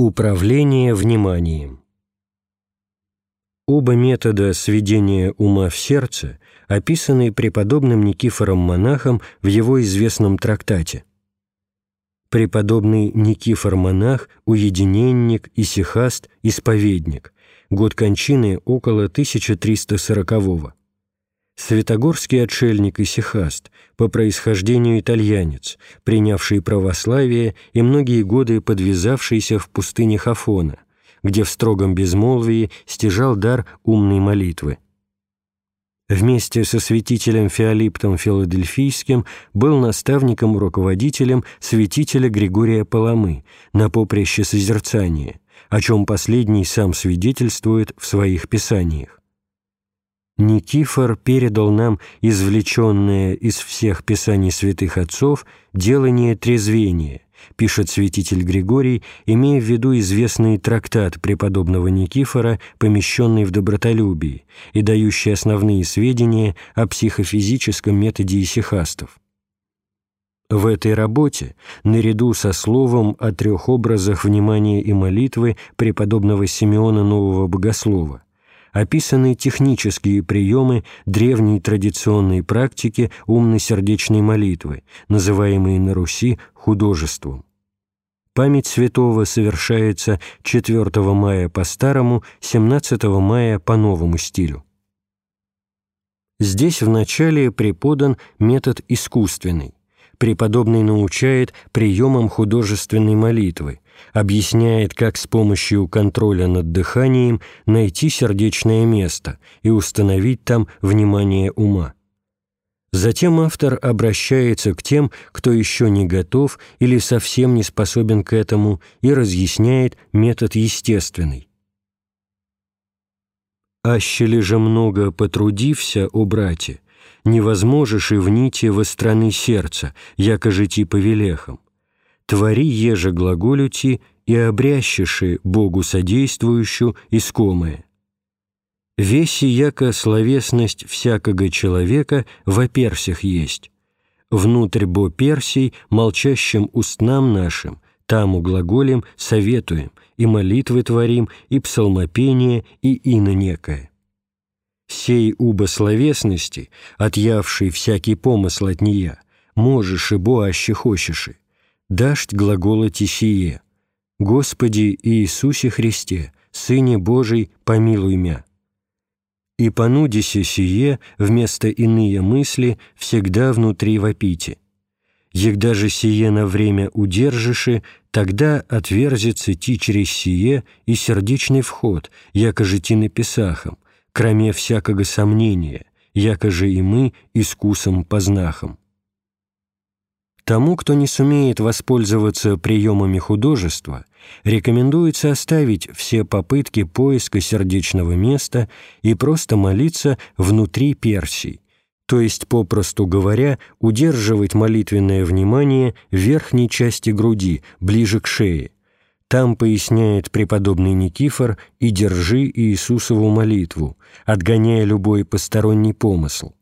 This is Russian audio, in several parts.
Управление вниманием Оба метода сведения ума в сердце описаны преподобным Никифором-монахом в его известном трактате. Преподобный Никифор-монах, уединенник, исихаст, исповедник, год кончины около 1340 -го. Святогорский отшельник Исихаст, по происхождению итальянец, принявший православие и многие годы подвязавшийся в пустыне Хафона, где в строгом безмолвии стяжал дар умной молитвы. Вместе со святителем Феолиптом Филадельфийским был наставником-руководителем святителя Григория Паламы на поприще созерцания, о чем последний сам свидетельствует в своих писаниях. Никифор передал нам извлеченное из всех писаний святых отцов делание трезвения, пишет святитель Григорий, имея в виду известный трактат преподобного Никифора, помещенный в добротолюбии и дающий основные сведения о психофизическом методе исихастов. В этой работе, наряду со словом о трех образах внимания и молитвы преподобного Симеона Нового Богослова, описаны технические приемы древней традиционной практики умно-сердечной молитвы, называемые на Руси художеством. Память святого совершается 4 мая по старому, 17 мая по новому стилю. Здесь вначале преподан метод искусственный. Преподобный научает приемам художественной молитвы, объясняет, как с помощью контроля над дыханием найти сердечное место и установить там внимание ума. Затем автор обращается к тем, кто еще не готов или совсем не способен к этому, и разъясняет метод естественный. «Аще же много потрудився, о брате, невозможешь и в нити во страны сердца, яко жити повелехом твори еже глаголюти и обрящеши Богу содействующую искомое. Веси яко словесность всякого человека во персях есть. Внутрь бо персий молчащим устнам нашим, таму глаголем советуем, и молитвы творим, и псалмопение, и ино некое. Сей убо словесности, отъявший всякий помысл от нея, можешь и бо аще хочешь, дашь глагола тисие «Господи Иисусе Христе, Сыне Божий, помилуй мя». И понудися сие вместо иные мысли всегда внутри вопите. Егда же сие на время удержиши, тогда отверзится ти через сие и сердечный вход, яко же ти написахом, кроме всякого сомнения, яко же и мы искусом познахом. Тому, кто не сумеет воспользоваться приемами художества, рекомендуется оставить все попытки поиска сердечного места и просто молиться внутри Персии, то есть, попросту говоря, удерживать молитвенное внимание в верхней части груди, ближе к шее. Там, поясняет преподобный Никифор, и держи Иисусову молитву, отгоняя любой посторонний помысл.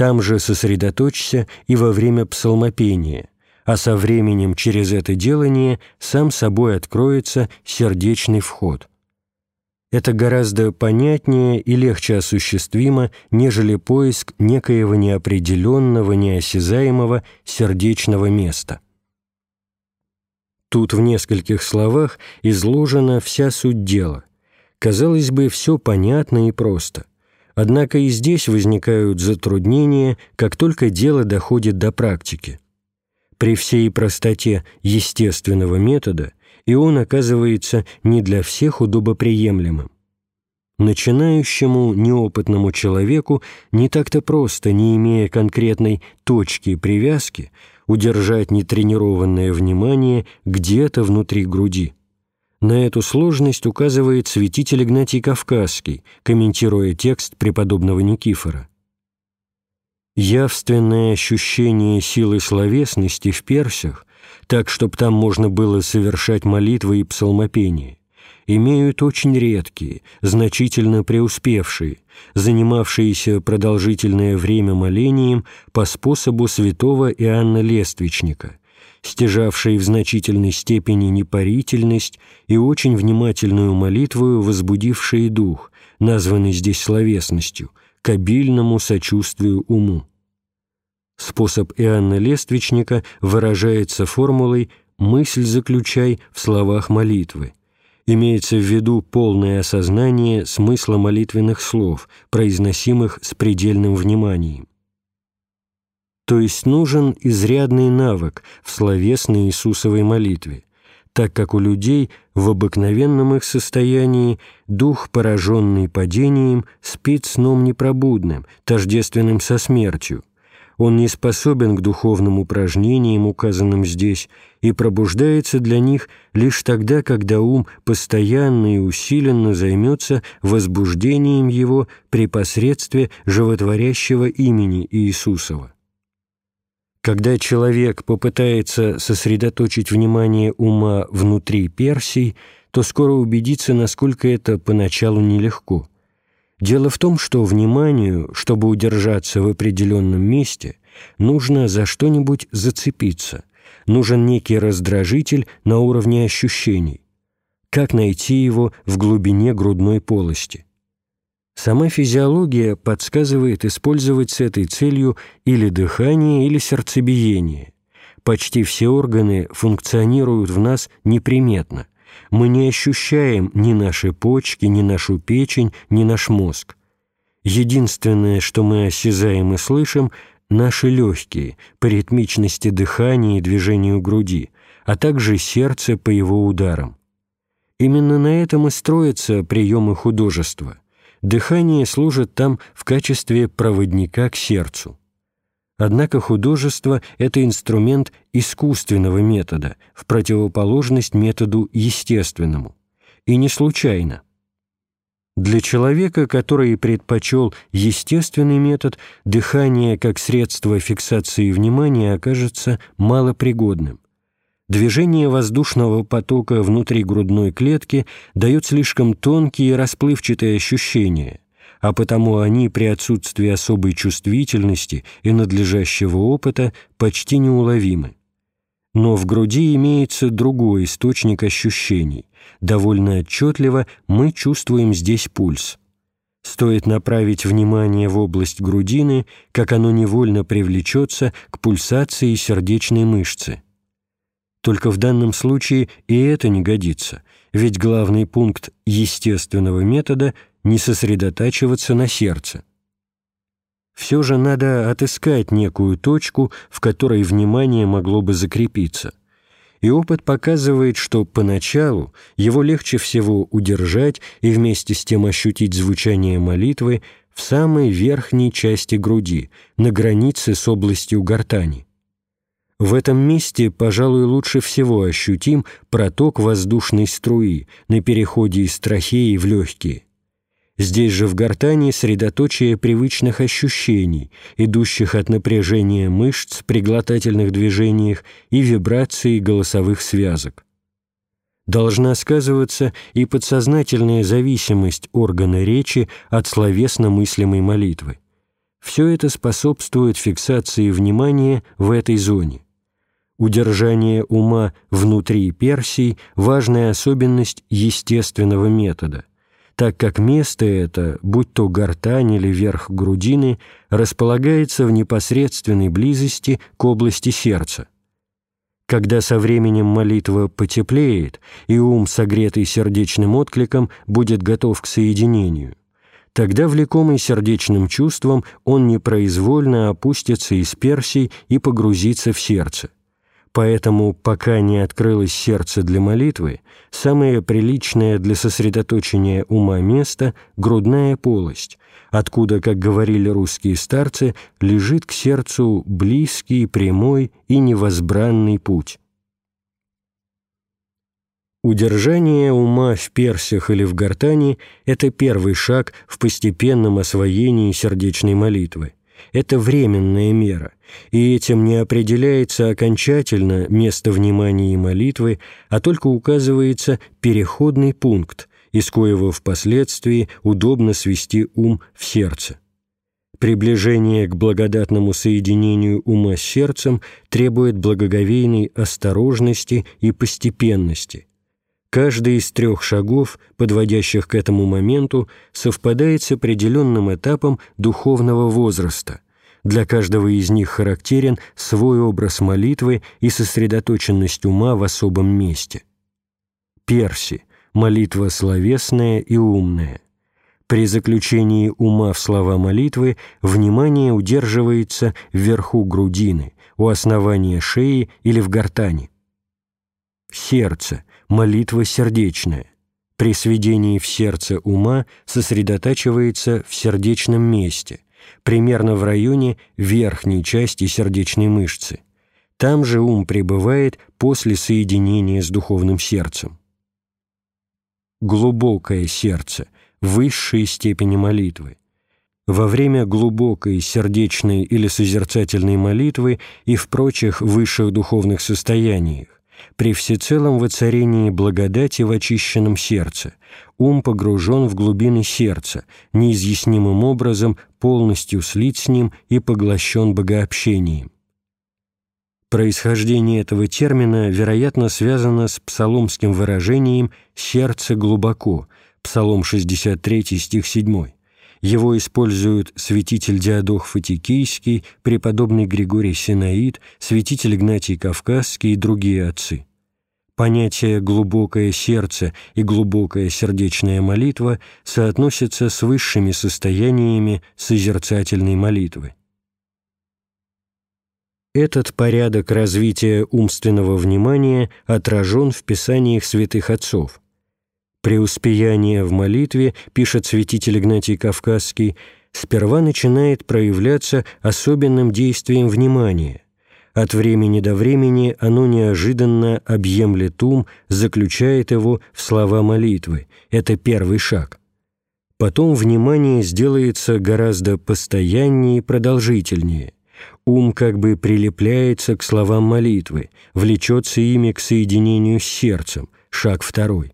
Там же сосредоточься и во время псалмопения, а со временем через это делание сам собой откроется сердечный вход. Это гораздо понятнее и легче осуществимо, нежели поиск некоего неопределенного, неосязаемого сердечного места. Тут в нескольких словах изложена вся суть дела. Казалось бы, все понятно и просто. Однако и здесь возникают затруднения, как только дело доходит до практики. При всей простоте естественного метода и он оказывается не для всех удобоприемлемым. Начинающему неопытному человеку не так-то просто, не имея конкретной точки привязки, удержать нетренированное внимание где-то внутри груди – на эту сложность указывает святитель Игнатий Кавказский, комментируя текст преподобного Никифора. Явственное ощущение силы словесности в персях, так, чтобы там можно было совершать молитвы и псалмопение, имеют очень редкие, значительно преуспевшие, занимавшиеся продолжительное время молением по способу святого Иоанна Лествичника, стяжавшей в значительной степени непарительность и очень внимательную молитву, возбудившей дух, названный здесь словесностью, к обильному сочувствию уму. Способ Иоанна Лествичника выражается формулой «мысль заключай в словах молитвы». Имеется в виду полное осознание смысла молитвенных слов, произносимых с предельным вниманием. То есть нужен изрядный навык в словесной Иисусовой молитве, так как у людей в обыкновенном их состоянии дух, пораженный падением, спит сном непробудным, тождественным со смертью, он не способен к духовным упражнениям, указанным здесь, и пробуждается для них лишь тогда, когда ум постоянно и усиленно займется возбуждением его при посредстве животворящего имени Иисусова. Когда человек попытается сосредоточить внимание ума внутри Персий, то скоро убедится, насколько это поначалу нелегко – Дело в том, что вниманию, чтобы удержаться в определенном месте, нужно за что-нибудь зацепиться, нужен некий раздражитель на уровне ощущений. Как найти его в глубине грудной полости? Сама физиология подсказывает использовать с этой целью или дыхание, или сердцебиение. Почти все органы функционируют в нас неприметно – мы не ощущаем ни наши почки, ни нашу печень, ни наш мозг. Единственное, что мы осязаем и слышим, наши легкие по ритмичности дыхания и движению груди, а также сердце по его ударам. Именно на этом и строятся приемы художества. Дыхание служит там в качестве проводника к сердцу. Однако художество – это инструмент искусственного метода, в противоположность методу естественному. И не случайно. Для человека, который предпочел естественный метод, дыхание как средство фиксации внимания окажется малопригодным. Движение воздушного потока внутри грудной клетки дает слишком тонкие расплывчатые ощущения – а потому они при отсутствии особой чувствительности и надлежащего опыта почти неуловимы. Но в груди имеется другой источник ощущений. Довольно отчетливо мы чувствуем здесь пульс. Стоит направить внимание в область грудины, как оно невольно привлечется к пульсации сердечной мышцы. Только в данном случае и это не годится, ведь главный пункт естественного метода не сосредотачиваться на сердце. Все же надо отыскать некую точку, в которой внимание могло бы закрепиться. И опыт показывает, что поначалу его легче всего удержать и вместе с тем ощутить звучание молитвы в самой верхней части груди, на границе с областью гортани. В этом месте, пожалуй, лучше всего ощутим проток воздушной струи на переходе из трахеи в легкие. Здесь же в гортани средоточие привычных ощущений, идущих от напряжения мышц при глотательных движениях и вибрации голосовых связок. Должна сказываться и подсознательная зависимость органа речи от словесно мыслимой молитвы. Все это способствует фиксации внимания в этой зоне. Удержание ума внутри Персий – важная особенность естественного метода так как место это, будь то гортань или верх грудины, располагается в непосредственной близости к области сердца. Когда со временем молитва потеплеет, и ум, согретый сердечным откликом, будет готов к соединению, тогда, влекомый сердечным чувством, он непроизвольно опустится из персий и погрузится в сердце. Поэтому, пока не открылось сердце для молитвы, самое приличное для сосредоточения ума место – грудная полость, откуда, как говорили русские старцы, лежит к сердцу близкий, прямой и невозбранный путь. Удержание ума в персях или в гортани – это первый шаг в постепенном освоении сердечной молитвы это временная мера, и этим не определяется окончательно место внимания и молитвы, а только указывается переходный пункт, из коего впоследствии удобно свести ум в сердце. Приближение к благодатному соединению ума с сердцем требует благоговейной осторожности и постепенности. Каждый из трех шагов, подводящих к этому моменту, совпадает с определенным этапом духовного возраста. Для каждого из них характерен свой образ молитвы и сосредоточенность ума в особом месте. Перси – молитва словесная и умная – при заключении ума в слова молитвы внимание удерживается вверху грудины, у основания шеи или в гортани. Сердце – молитва сердечная. При сведении в сердце ума сосредотачивается в сердечном месте, примерно в районе верхней части сердечной мышцы. Там же ум пребывает после соединения с духовным сердцем. Глубокое сердце – высшие степени молитвы. Во время глубокой сердечной или созерцательной молитвы и в прочих высших духовных состояниях, при всецелом воцарении благодати в очищенном сердце, ум погружен в глубины сердца, неизъяснимым образом полностью слит с ним и поглощен богообщением. Происхождение этого термина, вероятно, связано с псаломским выражением «сердце глубоко», Псалом 63, стих 7. Его используют святитель Диадох Фатикийский, преподобный Григорий Синаид, святитель Игнатий Кавказский и другие отцы. Понятие «глубокое сердце» и «глубокая сердечная молитва» соотносятся с высшими состояниями созерцательной молитвы. Этот порядок развития умственного внимания отражен в писаниях святых отцов. Преуспеяние в молитве, пишет святитель Игнатий Кавказский, сперва начинает проявляться особенным действием внимания. От времени до времени оно неожиданно объемлет ум, заключает его в слова молитвы. Это первый шаг. Потом внимание сделается гораздо постояннее и продолжительнее. Ум как бы прилепляется к словам молитвы, влечется ими к соединению с сердцем. Шаг второй.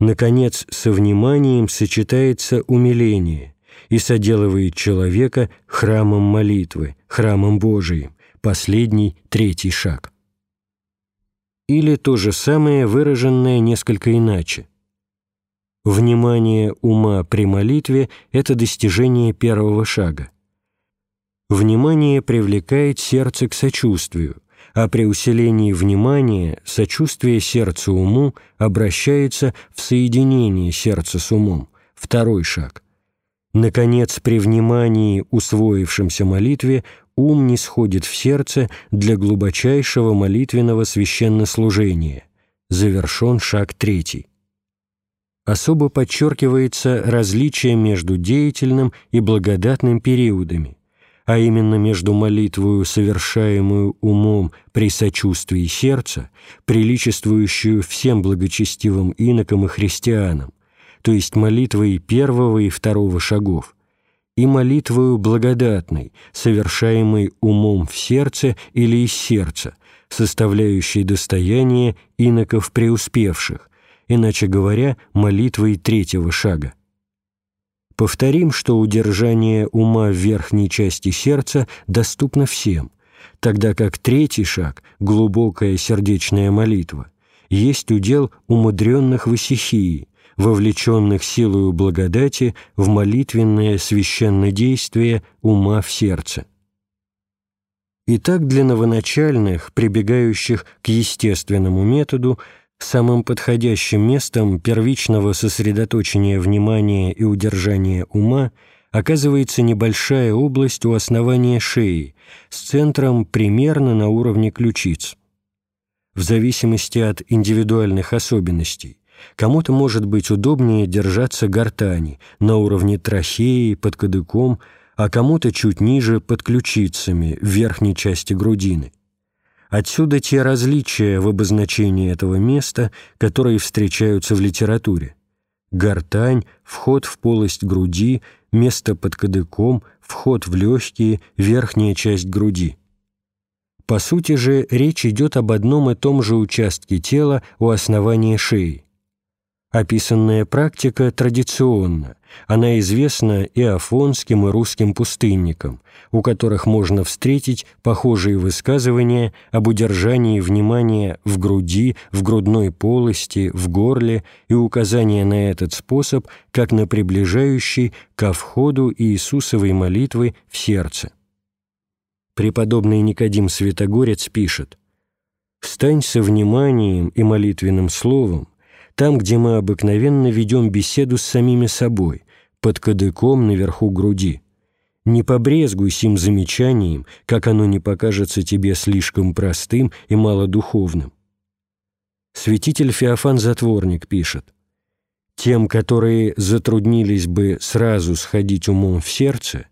Наконец, со вниманием сочетается умиление и соделывает человека храмом молитвы, храмом Божиим, последний, третий шаг. Или то же самое, выраженное несколько иначе. Внимание ума при молитве – это достижение первого шага. Внимание привлекает сердце к сочувствию, а при усилении внимания сочувствие сердца уму обращается в соединение сердца с умом, второй шаг. Наконец, при внимании, усвоившемся молитве, ум не сходит в сердце для глубочайшего молитвенного священнослужения. Завершен шаг третий. Особо подчеркивается различие между деятельным и благодатным периодами – а именно между молитвою, совершаемую умом при сочувствии сердца, приличествующую всем благочестивым инокам и христианам, то есть молитвой первого и второго шагов, и молитвою благодатной, совершаемой умом в сердце или из сердца, составляющей достояние иноков преуспевших, иначе говоря, молитвой третьего шага. Повторим, что удержание ума в верхней части сердца доступно всем, тогда как третий шаг, глубокая сердечная молитва, есть удел умудренных в исихии, вовлеченных силою благодати в молитвенное священное действие ума в сердце. Итак, для новоначальных, прибегающих к естественному методу, Самым подходящим местом первичного сосредоточения внимания и удержания ума оказывается небольшая область у основания шеи с центром примерно на уровне ключиц. В зависимости от индивидуальных особенностей, кому-то может быть удобнее держаться гортани на уровне трахеи, под кадыком, а кому-то чуть ниже под ключицами, в верхней части грудины. Отсюда те различия в обозначении этого места, которые встречаются в литературе. Гортань, вход в полость груди, место под кадыком, вход в легкие, верхняя часть груди. По сути же, речь идет об одном и том же участке тела у основания шеи. Описанная практика традиционна, она известна и афонским, и русским пустынникам, у которых можно встретить похожие высказывания об удержании внимания в груди, в грудной полости, в горле и указания на этот способ как на приближающий ко входу Иисусовой молитвы в сердце. Преподобный Никодим Святогорец пишет «Встань со вниманием и молитвенным словом, там, где мы обыкновенно ведем беседу с самими собой, под кадыком наверху груди. Не побрезгуй сим замечанием, как оно не покажется тебе слишком простым и малодуховным. Святитель Феофан Затворник пишет, «Тем, которые затруднились бы сразу сходить умом в сердце,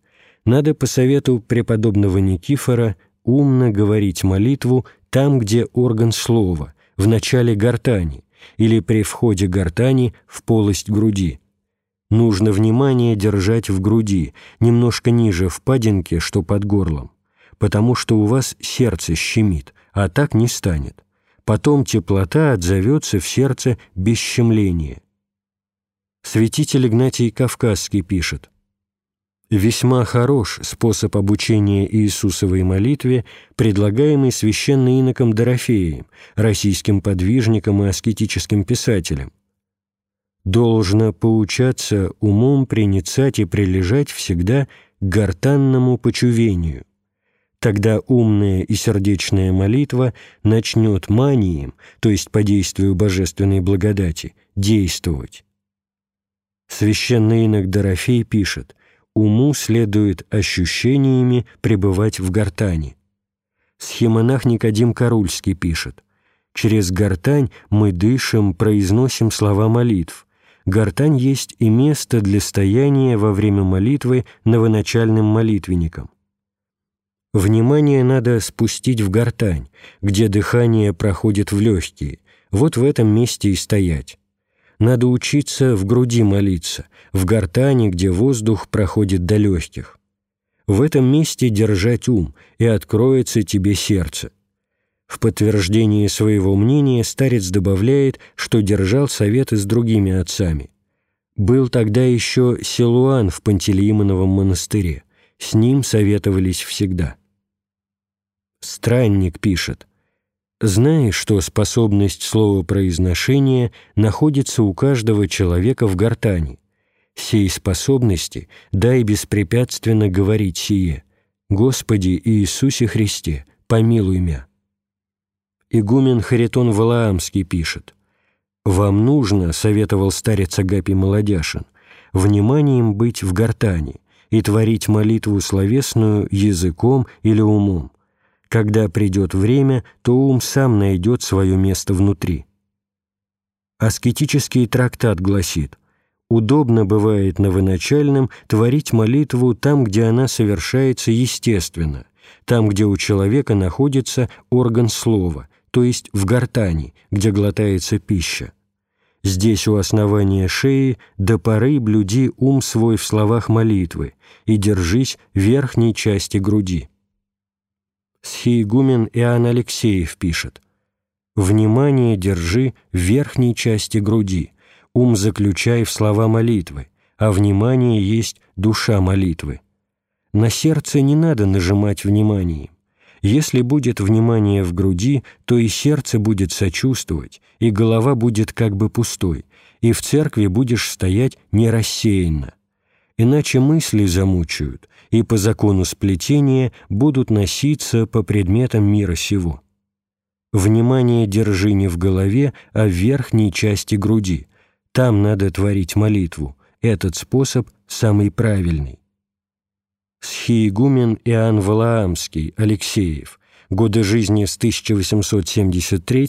надо по совету преподобного Никифора умно говорить молитву там, где орган слова, в начале гортани, или при входе гортани в полость груди. Нужно внимание держать в груди, немножко ниже впадинки, что под горлом, потому что у вас сердце щемит, а так не станет. Потом теплота отзовется в сердце без щемления. Святитель Игнатий Кавказский пишет, Весьма хорош способ обучения Иисусовой молитве, предлагаемый священным иноком Дорофеем, российским подвижником и аскетическим писателем. «Должно поучаться умом приницать и прилежать всегда к гортанному почувению. Тогда умная и сердечная молитва начнет манием, то есть по действию божественной благодати, действовать». Священный инок Дорофей пишет – уму следует ощущениями пребывать в гортани. Схемонах Никодим Карульский пишет, «Через гортань мы дышим, произносим слова молитв. Гортань есть и место для стояния во время молитвы новоначальным молитвенником. Внимание надо спустить в гортань, где дыхание проходит в легкие, вот в этом месте и стоять. Надо учиться в груди молиться, в гортани, где воздух проходит до легких. В этом месте держать ум, и откроется тебе сердце. В подтверждении своего мнения старец добавляет, что держал советы с другими отцами. Был тогда еще Силуан в Пантелеимоновом монастыре. С ним советовались всегда. Странник пишет – знаешь, что способность словопроизношения находится у каждого человека в гортани. Сей способности дай беспрепятственно говорить сие «Господи Иисусе Христе, помилуй мя». Игумен Харитон Валаамский пишет «Вам нужно, — советовал старец Агапий Молодяшин, — вниманием быть в гортани и творить молитву словесную языком или умом, когда придет время, то ум сам найдет свое место внутри. Аскетический трактат гласит, удобно бывает новоначальным творить молитву там, где она совершается естественно, там, где у человека находится орган слова, то есть в гортани, где глотается пища. Здесь у основания шеи до поры блюди ум свой в словах молитвы и держись верхней части груди. Схиегумен Иоанн Алексеев пишет «Внимание держи в верхней части груди, ум заключай в слова молитвы, а внимание есть душа молитвы. На сердце не надо нажимать вниманием. Если будет внимание в груди, то и сердце будет сочувствовать, и голова будет как бы пустой, и в церкви будешь стоять не рассеянно иначе мысли замучают и по закону сплетения будут носиться по предметам мира сего. Внимание держи не в голове, а в верхней части груди. Там надо творить молитву. Этот способ самый правильный. Схиегумен Иоанн Валаамский, Алексеев, годы жизни с 1873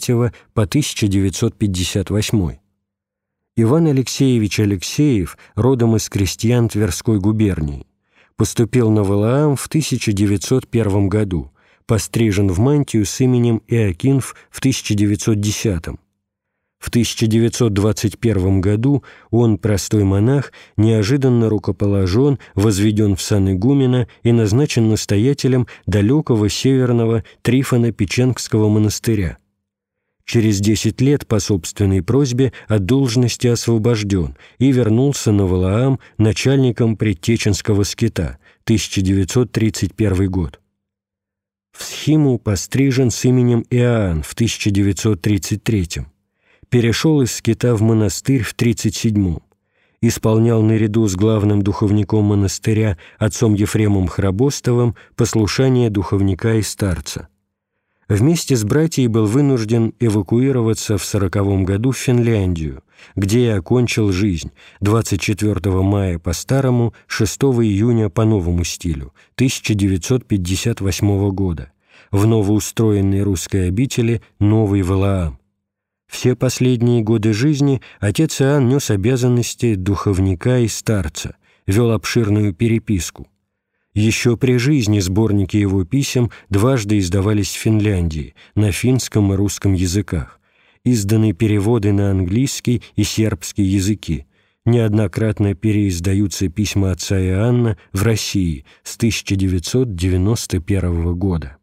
по 1958 Иван Алексеевич Алексеев, родом из крестьян Тверской губернии, поступил на Валаам в 1901 году, пострижен в мантию с именем Иокинф в 1910 В 1921 году он, простой монах, неожиданно рукоположен, возведен в сан игумена и назначен настоятелем далекого северного Трифона-Печенгского монастыря – Через 10 лет по собственной просьбе от должности освобожден и вернулся на Валаам начальником предтеченского скита, 1931 год. В схиму пострижен с именем Иоанн в 1933 перешел из скита в монастырь в 1937 исполнял наряду с главным духовником монастыря отцом Ефремом Храбостовым послушание духовника и старца. Вместе с братьей был вынужден эвакуироваться в сороковом году в Финляндию, где и окончил жизнь 24 мая по старому, 6 июня по новому стилю 1958 года в новоустроенной русской обители Новый Валаам. Все последние годы жизни отец Иоанн нес обязанности духовника и старца, вел обширную переписку. Еще при жизни сборники его писем дважды издавались в Финляндии на финском и русском языках, изданы переводы на английский и сербский языки, неоднократно переиздаются письма отца Иоанна в России с 1991 года.